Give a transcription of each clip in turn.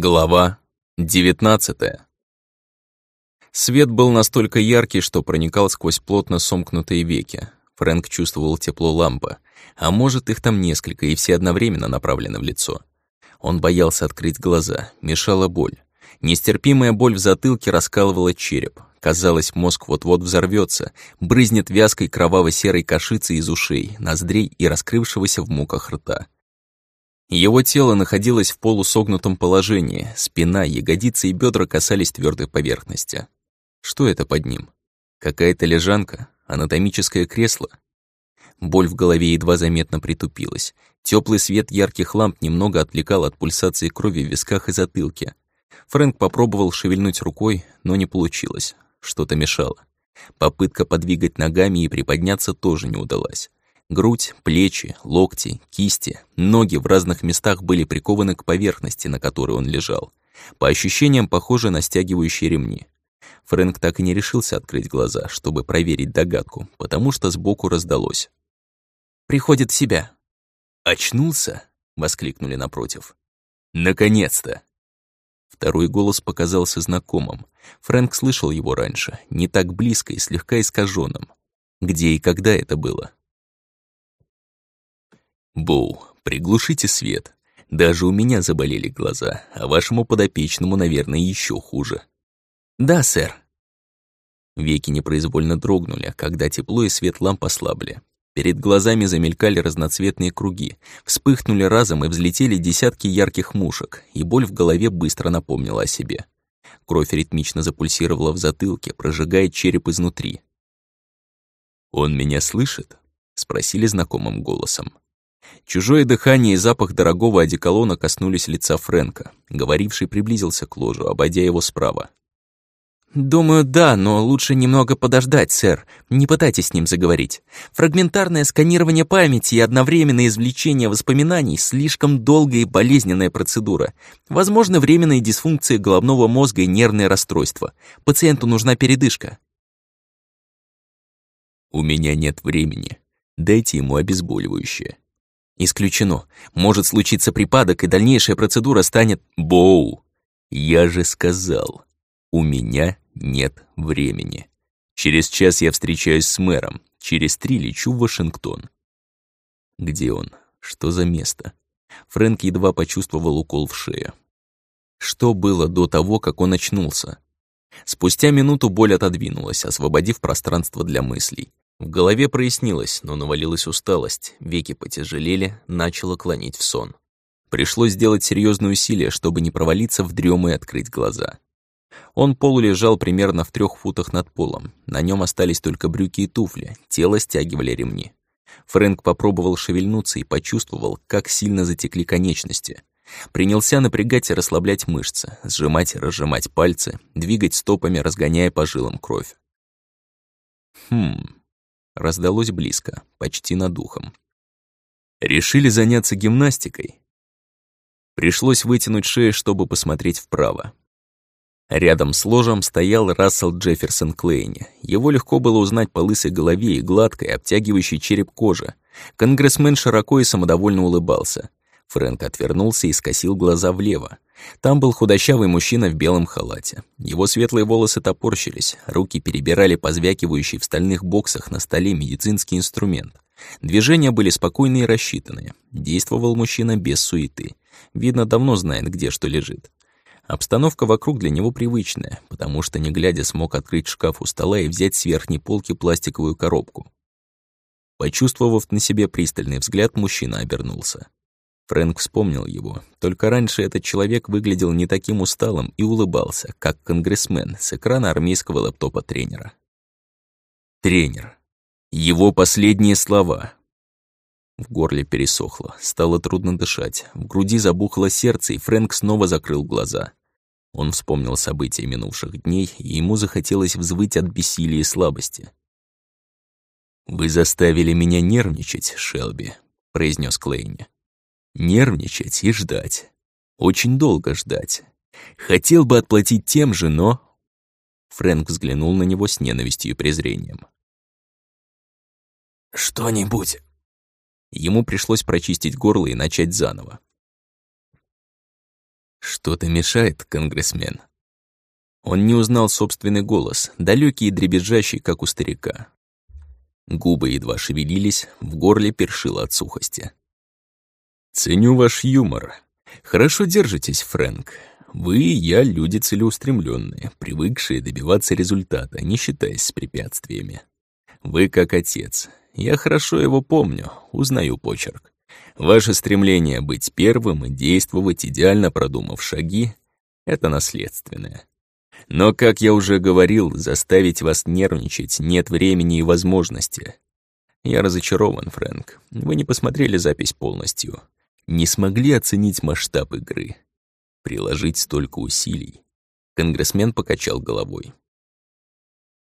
Глава 19 Свет был настолько яркий, что проникал сквозь плотно сомкнутые веки. Фрэнк чувствовал тепло лампы, а может, их там несколько, и все одновременно направлены в лицо. Он боялся открыть глаза, мешала боль. Нестерпимая боль в затылке раскалывала череп. Казалось, мозг вот-вот взорвется, брызнет вязкой кроваво-серой кашицей из ушей, ноздрей и раскрывшегося в муках рта. Его тело находилось в полусогнутом положении, спина, ягодицы и бедра касались твердой поверхности. Что это под ним? Какая-то лежанка? Анатомическое кресло? Боль в голове едва заметно притупилась. Теплый свет ярких ламп немного отвлекал от пульсации крови в висках и затылке. Фрэнк попробовал шевельнуть рукой, но не получилось. Что-то мешало. Попытка подвигать ногами и приподняться тоже не удалась. Грудь, плечи, локти, кисти, ноги в разных местах были прикованы к поверхности, на которой он лежал. По ощущениям, похоже на стягивающие ремни. Фрэнк так и не решился открыть глаза, чтобы проверить догадку, потому что сбоку раздалось. «Приходит в себя». «Очнулся?» — воскликнули напротив. «Наконец-то!» Второй голос показался знакомым. Фрэнк слышал его раньше, не так близко и слегка искаженным. Где и когда это было? «Боу, приглушите свет. Даже у меня заболели глаза, а вашему подопечному, наверное, еще хуже». «Да, сэр». Веки непроизвольно дрогнули, когда тепло и свет ламп ослабли. Перед глазами замелькали разноцветные круги, вспыхнули разом и взлетели десятки ярких мушек, и боль в голове быстро напомнила о себе. Кровь ритмично запульсировала в затылке, прожигая череп изнутри. «Он меня слышит?» — спросили знакомым голосом. Чужое дыхание и запах дорогого одеколона коснулись лица Фрэнка. Говоривший приблизился к ложу, обойдя его справа. «Думаю, да, но лучше немного подождать, сэр. Не пытайтесь с ним заговорить. Фрагментарное сканирование памяти и одновременное извлечение воспоминаний — слишком долгая и болезненная процедура. Возможно, временные дисфункции головного мозга и нервные расстройства. Пациенту нужна передышка». «У меня нет времени. Дайте ему обезболивающее», Исключено. Может случиться припадок, и дальнейшая процедура станет... Боу! Я же сказал, у меня нет времени. Через час я встречаюсь с мэром, через три лечу в Вашингтон. Где он? Что за место? Фрэнк едва почувствовал укол в шею. Что было до того, как он очнулся? Спустя минуту боль отодвинулась, освободив пространство для мыслей. В голове прояснилось, но навалилась усталость, веки потяжелели, начало клонить в сон. Пришлось сделать серьезные усилия, чтобы не провалиться в дрему и открыть глаза. Он полулежал примерно в трех футах над полом. На нем остались только брюки и туфли, тело стягивали ремни. Фрэнк попробовал шевельнуться и почувствовал, как сильно затекли конечности. Принялся напрягать и расслаблять мышцы, сжимать и разжимать пальцы, двигать стопами, разгоняя по жилам кровь. Хм, раздалось близко, почти над ухом. Решили заняться гимнастикой. Пришлось вытянуть шею, чтобы посмотреть вправо. Рядом с ложем стоял Рассел Джефферсон Клейни. Его легко было узнать по лысой голове и гладкой, обтягивающей череп кожи. Конгрессмен широко и самодовольно улыбался. Фрэнк отвернулся и скосил глаза влево. Там был худощавый мужчина в белом халате. Его светлые волосы топорщились, руки перебирали позвякивающий в стальных боксах на столе медицинский инструмент. Движения были спокойные и рассчитанные. Действовал мужчина без суеты. Видно, давно знает, где что лежит. Обстановка вокруг для него привычная, потому что, не глядя, смог открыть шкаф у стола и взять с верхней полки пластиковую коробку. Почувствовав на себе пристальный взгляд, мужчина обернулся. Фрэнк вспомнил его. Только раньше этот человек выглядел не таким усталым и улыбался, как конгрессмен с экрана армейского лэптопа тренера. Тренер. Его последние слова. В горле пересохло, стало трудно дышать, в груди забухло сердце, и Фрэнк снова закрыл глаза. Он вспомнил события минувших дней, и ему захотелось взвыть от бессилия и слабости. «Вы заставили меня нервничать, Шелби», — произнес Клейни. Нервничать и ждать. Очень долго ждать. Хотел бы отплатить тем же, но... Фрэнк взглянул на него с ненавистью и презрением. «Что-нибудь...» Ему пришлось прочистить горло и начать заново. Что-то мешает, конгрессмен. Он не узнал собственный голос, далекий и дребезжащий, как у старика. Губы едва шевелились, в горле першило от сухости. «Ценю ваш юмор. Хорошо держитесь, Фрэнк. Вы и я люди целеустремленные, привыкшие добиваться результата, не считаясь с препятствиями. Вы как отец. Я хорошо его помню, узнаю почерк. Ваше стремление быть первым и действовать, идеально продумав шаги — это наследственное. Но, как я уже говорил, заставить вас нервничать нет времени и возможности. Я разочарован, Фрэнк. Вы не посмотрели запись полностью. Не смогли оценить масштаб игры. Приложить столько усилий. Конгрессмен покачал головой.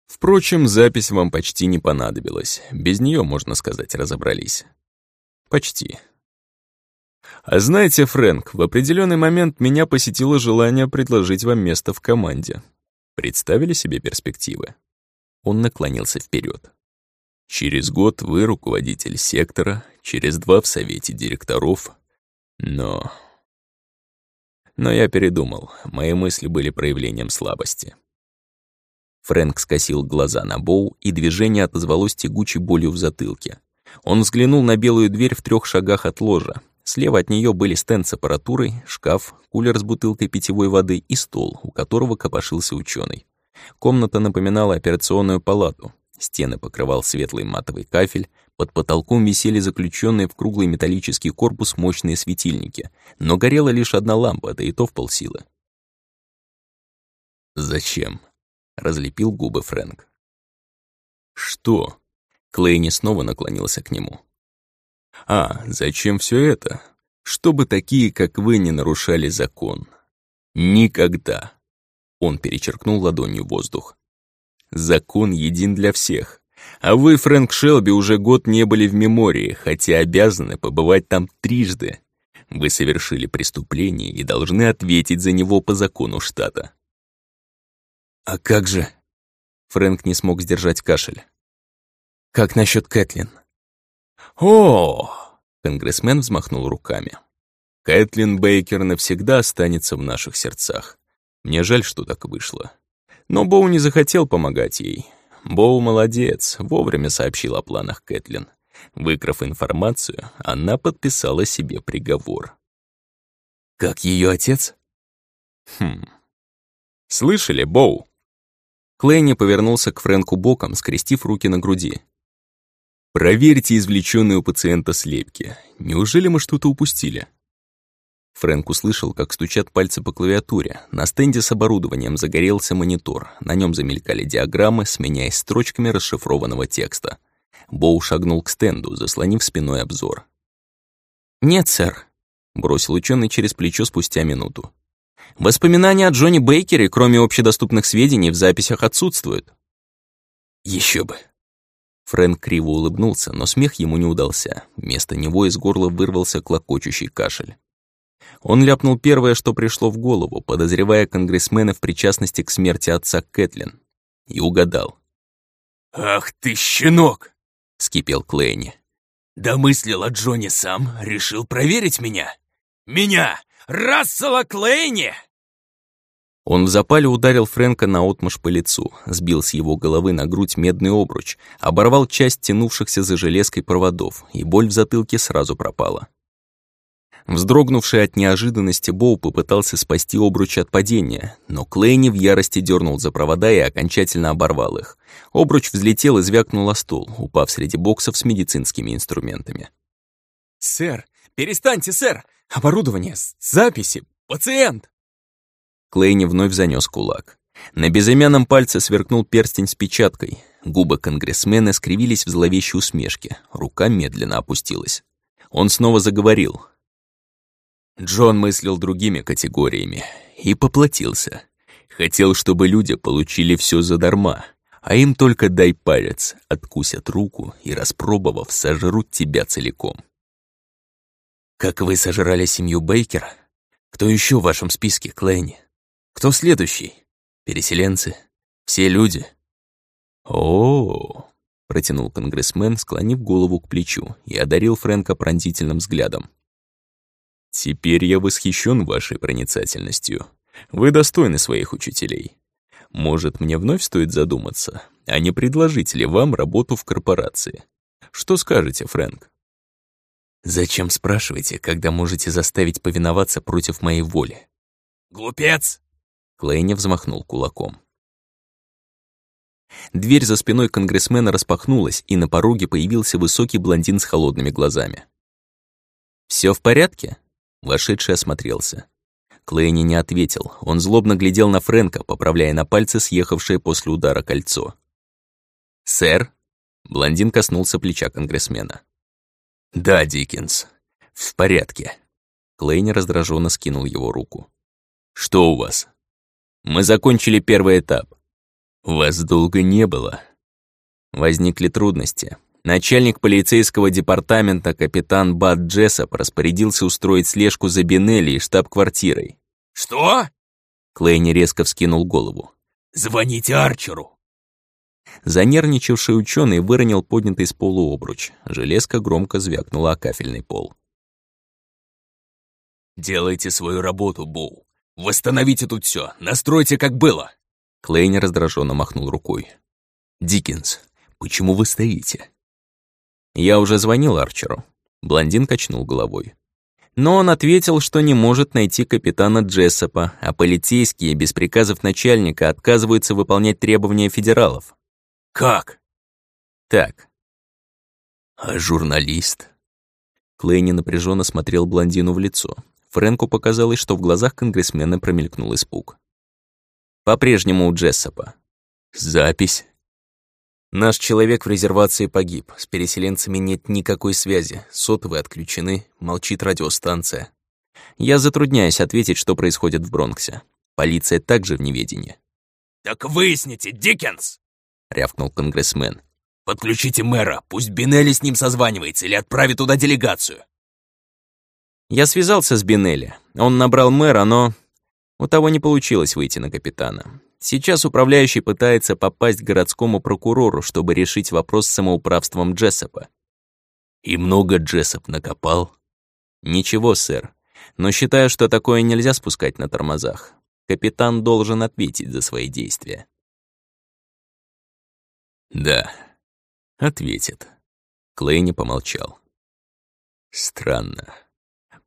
Впрочем, запись вам почти не понадобилась. Без нее, можно сказать, разобрались. Почти. А знаете, Фрэнк, в определенный момент меня посетило желание предложить вам место в команде. Представили себе перспективы? Он наклонился вперед. Через год вы руководитель сектора, через два в совете директоров. Но... Но я передумал, мои мысли были проявлением слабости. Фрэнк скосил глаза на Боу, и движение отозвалось тягучей болью в затылке. Он взглянул на белую дверь в трех шагах от ложа. Слева от нее были стенд с аппаратурой, шкаф, кулер с бутылкой питьевой воды и стол, у которого копошился ученый. Комната напоминала операционную палату. Стены покрывал светлый матовый кафель, под потолком висели заключенные в круглый металлический корпус мощные светильники, но горела лишь одна лампа, да и то в полсилы. «Зачем?» — разлепил губы Фрэнк. «Что?» Клейни снова наклонился к нему. «А, зачем все это? Чтобы такие, как вы, не нарушали закон. Никогда!» Он перечеркнул ладонью воздух. «Закон един для всех. А вы, Фрэнк Шелби, уже год не были в мемории, хотя обязаны побывать там трижды. Вы совершили преступление и должны ответить за него по закону штата». «А как же?» Фрэнк не смог сдержать кашель. Как насчет Кэтлин? О! Конгрессмен взмахнул руками. Кэтлин Бейкер навсегда останется в наших сердцах. Мне жаль, что так вышло. Но Боу не захотел помогать ей. Боу молодец, вовремя сообщил о планах Кэтлин. Выкрав информацию, она подписала себе приговор. Как ее отец? Хм. Слышали, Боу? Клейни повернулся к Фрэнку боком, скрестив руки на груди. Проверьте извлеченные у пациента слепки. Неужели мы что-то упустили? Фрэнк услышал, как стучат пальцы по клавиатуре. На стенде с оборудованием загорелся монитор. На нем замелькали диаграммы, сменяясь строчками расшифрованного текста. Боу шагнул к стенду, заслонив спиной обзор. «Нет, сэр», — бросил ученый через плечо спустя минуту. «Воспоминания о Джонни Бейкере, кроме общедоступных сведений, в записях отсутствуют». Еще бы. Фрэнк криво улыбнулся, но смех ему не удался. Вместо него из горла вырвался клокочущий кашель. Он ляпнул первое, что пришло в голову, подозревая конгрессмена в причастности к смерти отца Кэтлин. И угадал. «Ах ты, щенок!» — вскипел Клейни. «Домыслил о Джоне сам, решил проверить меня? Меня! Рассела Клейни!» Он в запале ударил Фрэнка наотмашь по лицу, сбил с его головы на грудь медный обруч, оборвал часть тянувшихся за железкой проводов, и боль в затылке сразу пропала. Вздрогнувший от неожиданности Боу попытался спасти обруч от падения, но Клейни в ярости дернул за провода и окончательно оборвал их. Обруч взлетел и звякнул о стол, упав среди боксов с медицинскими инструментами. «Сэр, перестаньте, сэр! Оборудование, записи, пациент!» Клейни вновь занёс кулак. На безымянном пальце сверкнул перстень с печаткой. Губы конгрессмена скривились в зловещей усмешке. Рука медленно опустилась. Он снова заговорил. Джон мыслил другими категориями и поплатился. Хотел, чтобы люди получили всё задарма, а им только дай палец, откусят руку и, распробовав, сожрут тебя целиком. Как вы сожрали семью Бейкер? Кто ещё в вашем списке, Клейни? Кто следующий? Переселенцы? Все люди? О, -о, -о протянул конгрессмен, склонив голову к плечу и одарил Фрэнка пронзительным взглядом. Теперь я восхищен вашей проницательностью. Вы достойны своих учителей. Может, мне вновь стоит задуматься, а не предложить ли вам работу в корпорации? Что скажете, Фрэнк? Зачем спрашиваете, когда можете заставить повиноваться против моей воли? Глупец! Клейни взмахнул кулаком. Дверь за спиной конгрессмена распахнулась, и на пороге появился высокий блондин с холодными глазами. Все в порядке?» Вошедший осмотрелся. Клейни не ответил. Он злобно глядел на Фрэнка, поправляя на пальце съехавшее после удара кольцо. «Сэр?» Блондин коснулся плеча конгрессмена. «Да, Диккенс. В порядке». Клейни раздраженно скинул его руку. «Что у вас?» «Мы закончили первый этап. Вас долго не было». Возникли трудности. Начальник полицейского департамента капитан Бат Джессоп распорядился устроить слежку за Бинелли и штаб-квартирой. «Что?» Клейни резко вскинул голову. «Звоните Арчеру!» Занервничавший ученый выронил поднятый с полу обруч. Железка громко звякнула о кафельный пол. «Делайте свою работу, Боу. Восстановите тут все, настройте, как было!» Клейни раздраженно махнул рукой. «Диккенс, почему вы стоите?» Я уже звонил Арчеру. Блондин качнул головой. Но он ответил, что не может найти капитана Джессопа, а полицейские без приказов начальника отказываются выполнять требования федералов. «Как?» «Так». «А журналист?» Клейни напряженно смотрел блондину в лицо. Фрэнку показалось, что в глазах конгрессмена промелькнул испуг. «По-прежнему у Джессопа». «Запись?» Наш человек в резервации погиб. С переселенцами нет никакой связи. Сотовые отключены, молчит радиостанция. Я затрудняюсь ответить, что происходит в Бронксе. Полиция также в неведении. «Так выясните, Диккенс!» — рявкнул конгрессмен. «Подключите мэра, пусть Бинелли с ним созванивается или отправит туда делегацию». Я связался с Бинелли. Он набрал мэра, но у того не получилось выйти на капитана. Сейчас управляющий пытается попасть к городскому прокурору, чтобы решить вопрос с самоуправством Джессопа. И много Джессоп накопал? Ничего, сэр. Но считаю, что такое нельзя спускать на тормозах. Капитан должен ответить за свои действия. Да, ответит. Клейни помолчал. Странно.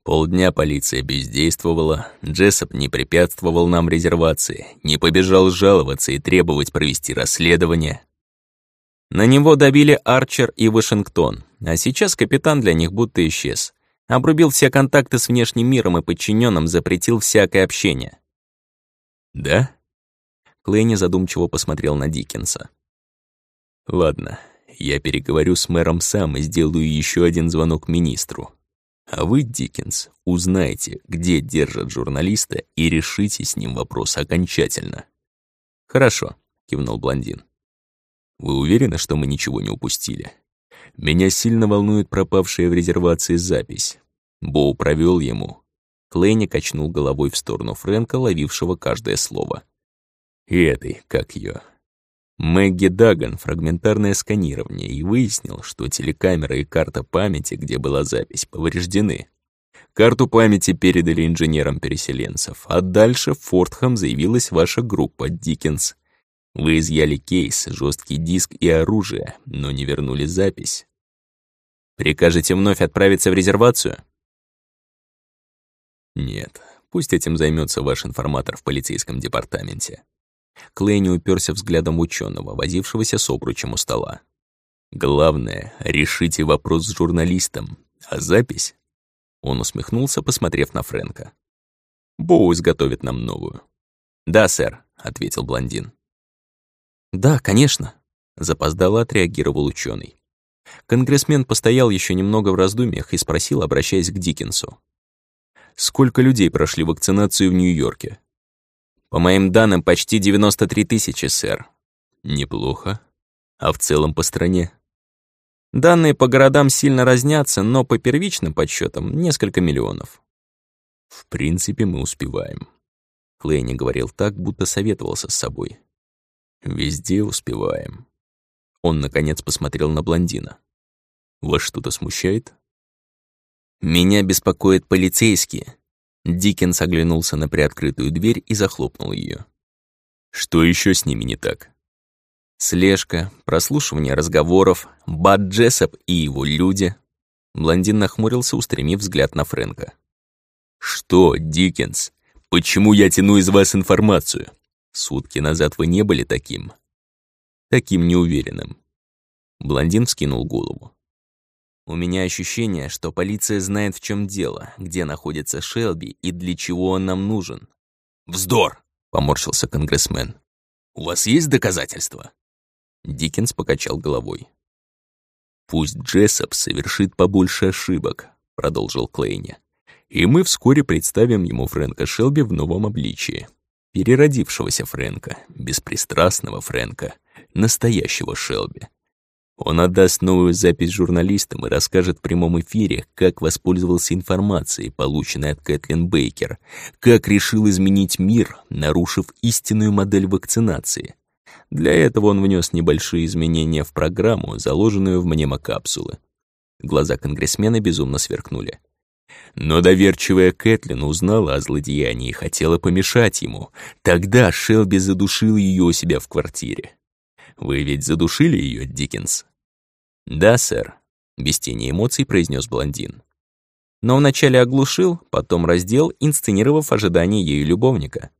Полдня полиция бездействовала, Джессоп не препятствовал нам резервации, не побежал жаловаться и требовать провести расследование. На него добили Арчер и Вашингтон, а сейчас капитан для них будто исчез. Обрубил все контакты с внешним миром и подчиненным запретил всякое общение. «Да?» Клейни задумчиво посмотрел на Диккенса. «Ладно, я переговорю с мэром сам и сделаю еще один звонок министру. А вы, Диккенс, узнайте, где держат журналиста и решите с ним вопрос окончательно. Хорошо, кивнул блондин. Вы уверены, что мы ничего не упустили? Меня сильно волнует пропавшая в резервации запись. Боу провел ему. Клейни качнул головой в сторону Фрэнка, ловившего каждое слово. И этой, как ее, Мэгги Даган фрагментарное сканирование и выяснил, что телекамера и карта памяти, где была запись, повреждены. Карту памяти передали инженерам переселенцев, а дальше в Фортхам заявилась ваша группа «Диккенс». Вы изъяли кейс, жесткий диск и оружие, но не вернули запись. Прикажете вновь отправиться в резервацию? Нет, пусть этим займется ваш информатор в полицейском департаменте. Клейни уперся взглядом ученого, возившегося с обручем у стола. «Главное, решите вопрос с журналистом. А запись?» Он усмехнулся, посмотрев на Фрэнка. «Боу изготовит нам новую». «Да, сэр», — ответил блондин. «Да, конечно», — запоздало отреагировал ученый. Конгрессмен постоял еще немного в раздумьях и спросил, обращаясь к Диккенсу. «Сколько людей прошли вакцинацию в Нью-Йорке?» По моим данным, почти 93 тысячи, сэр. Неплохо. А в целом по стране? Данные по городам сильно разнятся, но по первичным подсчетам несколько миллионов. В принципе, мы успеваем. Клейни говорил так, будто советовался с собой. Везде успеваем. Он, наконец, посмотрел на блондина. Вас что-то смущает? «Меня беспокоят полицейские». Диккенс оглянулся на приоткрытую дверь и захлопнул ее. «Что еще с ними не так?» Слежка, прослушивание разговоров, Бад Джессоп и его люди. Блондин нахмурился, устремив взгляд на Фрэнка. «Что, Диккенс? Почему я тяну из вас информацию? Сутки назад вы не были таким. Таким неуверенным». Блондин вскинул голову. «У меня ощущение, что полиция знает, в чем дело, где находится Шелби и для чего он нам нужен». «Вздор!» — поморщился конгрессмен. «У вас есть доказательства?» Диккенс покачал головой. «Пусть Джессоп совершит побольше ошибок», — продолжил Клейни. «И мы вскоре представим ему Фрэнка Шелби в новом обличии. Переродившегося Фрэнка, беспристрастного Фрэнка, настоящего Шелби. Он отдаст новую запись журналистам и расскажет в прямом эфире, как воспользовался информацией, полученной от Кэтлин Бейкер, как решил изменить мир, нарушив истинную модель вакцинации, для этого он внес небольшие изменения в программу, заложенную в мнемокапсулы. Глаза конгрессмена безумно сверкнули. Но доверчивая Кэтлин узнала о злодеянии и хотела помешать ему. Тогда Шелби задушил ее у себя в квартире. Вы ведь задушили ее, Диккенс? Да, сэр, без тени эмоций произнес блондин. Но вначале оглушил, потом раздел, инсценировав ожидание ею любовника.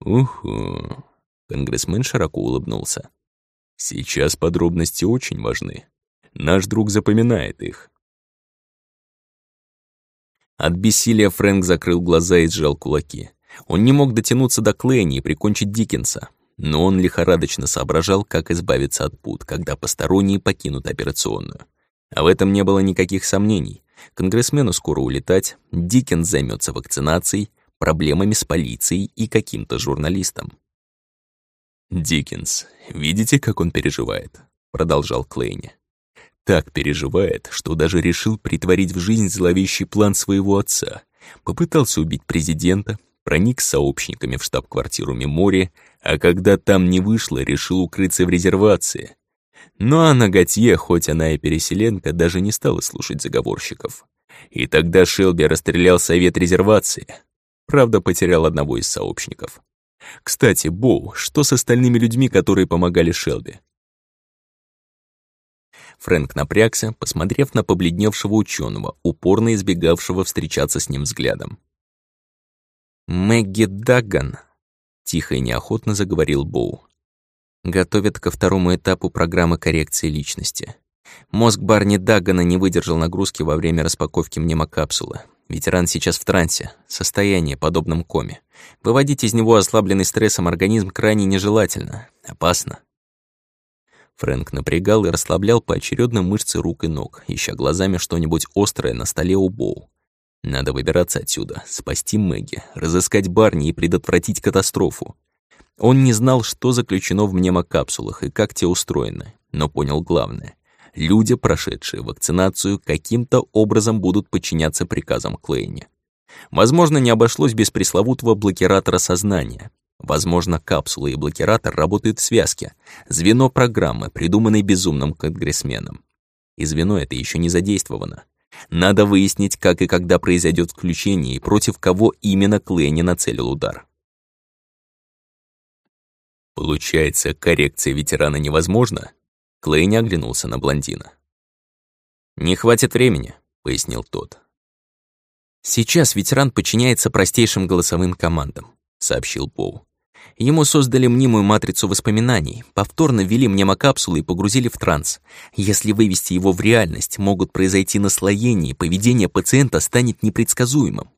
Уху, Конгрессмен широко улыбнулся. «Сейчас подробности очень важны. Наш друг запоминает их». От бессилия Фрэнк закрыл глаза и сжал кулаки. Он не мог дотянуться до Клэни и прикончить Диккенса, но он лихорадочно соображал, как избавиться от пут, когда посторонние покинут операционную. А в этом не было никаких сомнений. Конгрессмену скоро улетать, Диккенс займется вакцинацией, проблемами с полицией и каким-то журналистом. «Диккенс, видите, как он переживает?» — продолжал Клейни. «Так переживает, что даже решил притворить в жизнь зловещий план своего отца. Попытался убить президента, проник с сообщниками в штаб-квартиру Мемори, а когда там не вышло, решил укрыться в резервации. Ну а на Готье, хоть она и переселенка, даже не стала слушать заговорщиков. И тогда Шелби расстрелял совет резервации. Правда, потерял одного из сообщников. Кстати, Боу, что с остальными людьми, которые помогали Шелби? Фрэнк напрягся, посмотрев на побледневшего ученого, упорно избегавшего встречаться с ним взглядом. «Мэгги Дагган», — тихо и неохотно заговорил Боу, «готовят ко второму этапу программы коррекции личности. Мозг Барни Даггана не выдержал нагрузки во время распаковки мнемокапсулы. Ветеран сейчас в трансе, состояние подобном коме. Выводить из него ослабленный стрессом организм крайне нежелательно, опасно. Фрэнк напрягал и расслаблял поочередно мышцы рук и ног, ища глазами что-нибудь острое на столе у Боу. Надо выбираться отсюда, спасти Мэгги, разыскать Барни и предотвратить катастрофу. Он не знал, что заключено в мнемокапсулах и как те устроены, но понял главное. Люди, прошедшие вакцинацию, каким-то образом будут подчиняться приказам Клейни. Возможно, не обошлось без пресловутого блокиратора сознания. Возможно, капсула и блокиратор работают в связке. Звено программы, придуманной безумным конгрессменом. И звено это еще не задействовано. Надо выяснить, как и когда произойдет включение и против кого именно Клейни нацелил удар. Получается, коррекция ветерана невозможна? Клейни оглянулся на блондина. «Не хватит времени», — пояснил тот. «Сейчас ветеран подчиняется простейшим голосовым командам», — сообщил Поу. Ему создали мнимую матрицу воспоминаний, повторно ввели мнемокапсулы и погрузили в транс. Если вывести его в реальность, могут произойти наслоения, поведение пациента станет непредсказуемым.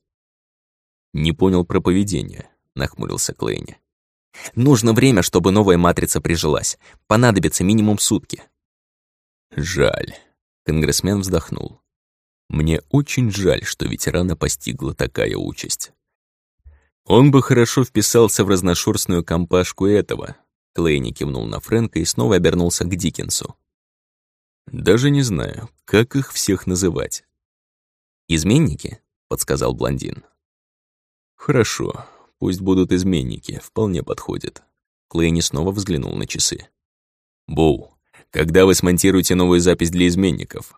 «Не понял про поведение», — нахмурился Клейни. Нужно время, чтобы новая матрица прижилась. Понадобится минимум сутки. Жаль. Конгрессмен вздохнул. Мне очень жаль, что ветерана постигла такая участь. Он бы хорошо вписался в разношерстную компашку этого. Клейни кивнул на Фрэнка и снова обернулся к Диккенсу. «Даже не знаю, как их всех называть». «Изменники?» — подсказал блондин. «Хорошо, Пусть будут изменники, вполне подходит. Клейни снова взглянул на часы. «Боу, когда вы смонтируете новую запись для изменников?»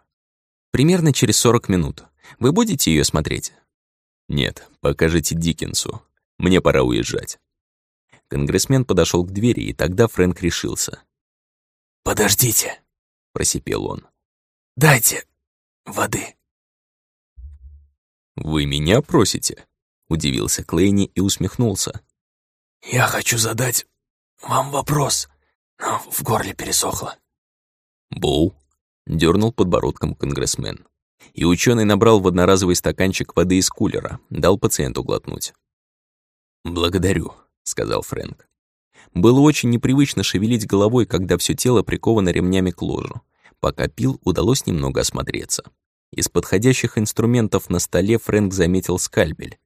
«Примерно через 40 минут. Вы будете ее смотреть?» «Нет, покажите Диккенсу. Мне пора уезжать». Конгрессмен подошел к двери, и тогда Фрэнк решился. «Подождите», — просипел он. «Дайте воды». «Вы меня просите?» — удивился Клейни и усмехнулся. «Я хочу задать вам вопрос, но в горле пересохло». «Боу», — дернул подбородком конгрессмен. И ученый набрал в одноразовый стаканчик воды из кулера, дал пациенту глотнуть. «Благодарю», — сказал Фрэнк. Было очень непривычно шевелить головой, когда все тело приковано ремнями к ложу. Пока пил, удалось немного осмотреться. Из подходящих инструментов на столе Фрэнк заметил скальпель.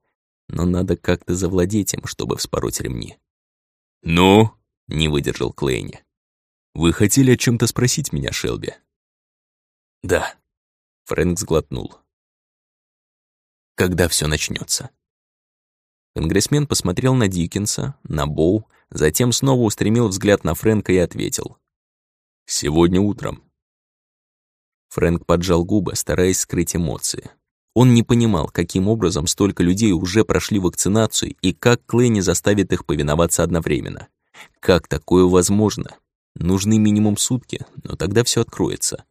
Но надо как-то завладеть им, чтобы вспороть ремни. «Ну?» — не выдержал Клейни. «Вы хотели о чем то спросить меня, Шелби?» «Да», — Фрэнк сглотнул. «Когда все начнется? Конгрессмен посмотрел на Диккенса, на Боу, затем снова устремил взгляд на Фрэнка и ответил. «Сегодня утром». Фрэнк поджал губы, стараясь скрыть эмоции. Он не понимал, каким образом столько людей уже прошли вакцинацию и как Клейни заставит их повиноваться одновременно. Как такое возможно? Нужны минимум сутки, но тогда все откроется.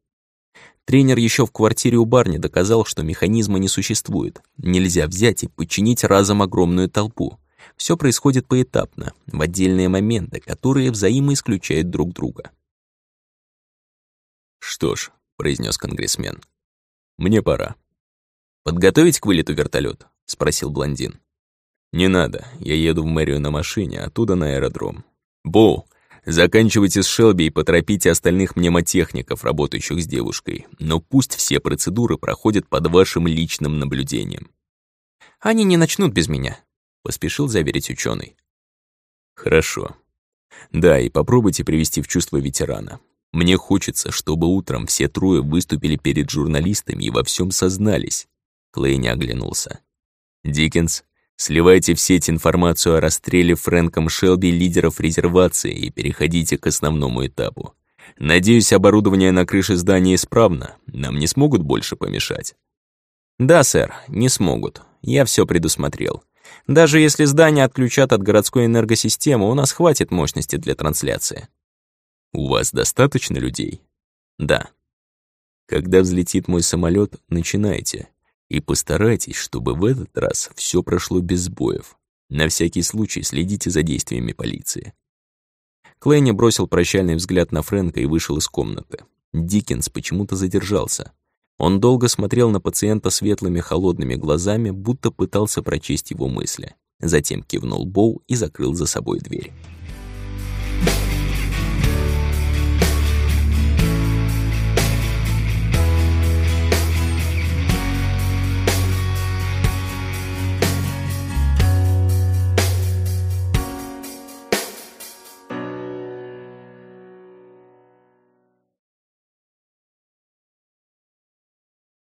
Тренер еще в квартире у Барни доказал, что механизма не существует. Нельзя взять и подчинить разом огромную толпу. Все происходит поэтапно, в отдельные моменты, которые взаимоисключают друг друга. «Что ж», — произнес конгрессмен, — «мне пора». «Подготовить к вылету вертолет? спросил блондин. «Не надо, я еду в мэрию на машине, оттуда на аэродром. Бо, Заканчивайте с Шелби и поторопите остальных мнемотехников, работающих с девушкой. Но пусть все процедуры проходят под вашим личным наблюдением. Они не начнут без меня, поспешил заверить ученый. Хорошо. Да, и попробуйте привести в чувство ветерана. Мне хочется, чтобы утром все трое выступили перед журналистами и во всем сознались. Клей не оглянулся. Диккенс, Сливайте в сеть информацию о расстреле Фрэнком Шелби лидеров резервации и переходите к основному этапу. Надеюсь, оборудование на крыше здания исправно. Нам не смогут больше помешать. Да, сэр, не смогут. Я все предусмотрел. Даже если здание отключат от городской энергосистемы, у нас хватит мощности для трансляции. У вас достаточно людей? Да. Когда взлетит мой самолет, начинайте. И постарайтесь, чтобы в этот раз все прошло без сбоев. На всякий случай следите за действиями полиции. Клейни бросил прощальный взгляд на Фрэнка и вышел из комнаты. Диккенс почему-то задержался. Он долго смотрел на пациента светлыми холодными глазами, будто пытался прочесть его мысли. Затем кивнул Боу и закрыл за собой дверь.